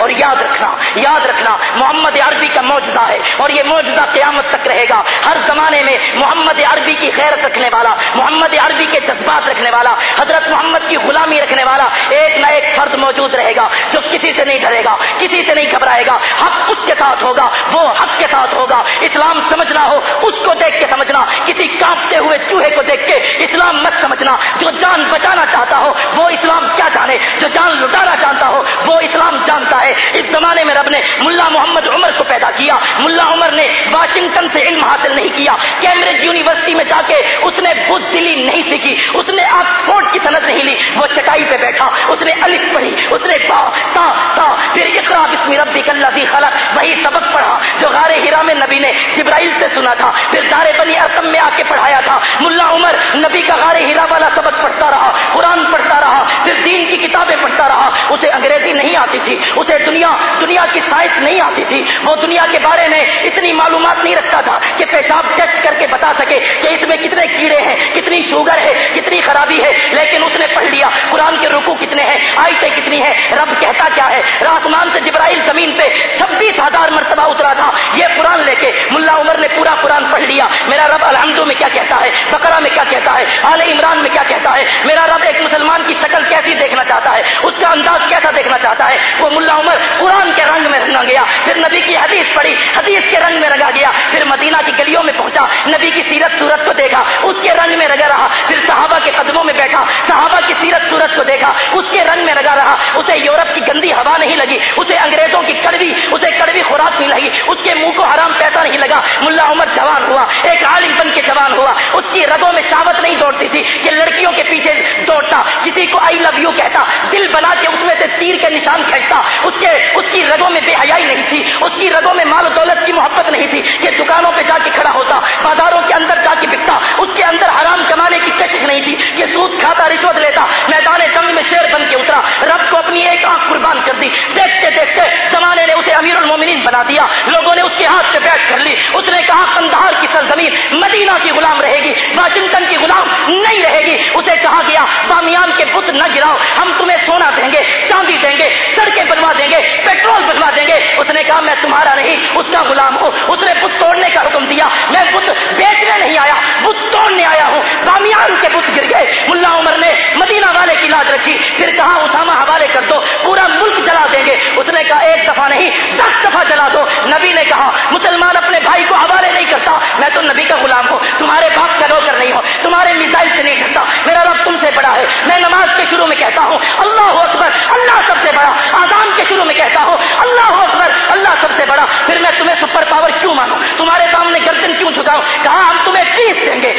اور یاد رکھنا یاد رکھنا، محمد عربی کا موجودہ ہے اور یہ موجودہ قیامت تک رہے گا۔ ہر زمانے میں محمد عربی کی خیرت رکھنے والا، محمد عربی کے جذبات رکھنے والا، حضرت محمد کی غلامی رکھنے والا ایک نہ ایک فرد موجود رہے گا جو کسی سے نہیں ڈرے گا، کسی سے نہیں گھبرائے گا۔ حق اس کے ساتھ ہوگا، وہ حق کے ساتھ ہوگا۔ اسلام سمجھنا ہو، اس کو دیکھ کے سمجھنا۔ کسی کانپتے ہوئے چوہے کو دیکھ کے اسلام مت سمجھنا۔ جو جان بچانا چاہتا ہو، وہ اسلام جانتا ہے۔ اس زمانے میں رب نے ملا محمد عمر کو پیدا کیا۔ ملا عمر نے واشنگٹن سے علم حاصل نہیں کیا۔ کیمبرج یونیورسٹی میں جا کے اس نے بز دلی نہیں سیکھی۔ اس نے آکسفورڈ کی صنعت نہیں لی۔ وہ چٹائی پہ بیٹھا۔ اس نے الف پڑھی۔ اس نے با، تا تا، پھر اقرا بسم ربک الذی خلق۔ وہی سبق پڑھا جو غار ہرا میں نبی نے جبرائیل سے سنا تھا۔ پھر دار بنی ارقم میں آ کے پڑھایا تھا۔ ملا عمر نبی کا غار ہرا والا سبق پڑھتا رہا۔ پڑھتا رہا پھر دین کی کتابیں پڑھتا رہا، اسے انگریزی نہیں آتی تھی، اسے دنیا دنیا کی سائنس نہیں آتی تھی۔ وہ دنیا کے بارے میں اتنی معلومات نہیں رکھتا تھا کہ پیشاب ٹیسٹ کر کے بتا سکے کہ اس میں کتنے کیڑے ہیں، کتنی شوگر ہے، کتنی خرابی ہے۔ لیکن اس نے پڑھ لیا، قرآن کے رکو کتنے ہیں آئٹیں کتنی ہیں، رب کہتا کیا ہے۔ راسمان سے جبرائیل زمین پہ چھبیس ہزار مرتبہ اترا تھا۔ یہ قرآن لے کے ملا عمر نے پورا قرآن مدینہ کی گلیوں میں پہنچا، نبی کی سیرت صورت کو دیکھا، اس کے رنگ میں رگا رہا، پھر صحابہ کے قدموں میں بیٹھا، صحابہ کی سیرت صورت کو دیکھا، اس کے رنگ میں لگا رہا، اسے یورپ کی گندی ہوا نہیں لگی، اسے انگریزوں کی کڑوی، اسے کڑوی خوراک نہیں لگی، اس کے منہ کو حرام پیسہ نہیں لگا، ملا عمر جوان ہوا، ایک عالم بن کے جوان ہوا، اس کی رگوں میں شاوت نہیں دوڑتی اس کی رگوں میں بے حیائی نہیں تھی، اس کی رگوں میں مال و دولت کی محبت نہیں تھی کہ دکانوں پہ جا کے کھڑا ہوتا، بازاروں کے اندر جا کے بکتا، اس کے اندر حرام کمانے کی کشش نہیں تھی کہ سود کھاتا، رشوت لے گے کہا ایک دفعہ نہیں، دس دفعہ جلا دو۔ نبی نے کہا، مسلمان اپنے بھائی کو حوالے نہیں کرتا۔ میں تو نبی کا غلام ہوں، تمہارے باپ کا نوکر نہیں ہو تمہارے میزائل سے نہیں ڈرتا۔ میرا رب تم سے بڑا ہے۔ میں نماز کے شروع میں کہتا ہوں، اللہ اکبر، اللہ سب سے بڑا۔ آزان کے شروع میں کہتا ہوں، اللہ اکبر، اللہ سب سے بڑا۔ پھر میں تمہیں سپر پاور کیوں مانوں؟ تمہارے سامنے گردن کیوں جھکاؤں؟ کہا، ہم تمہیں پیس دیں گے۔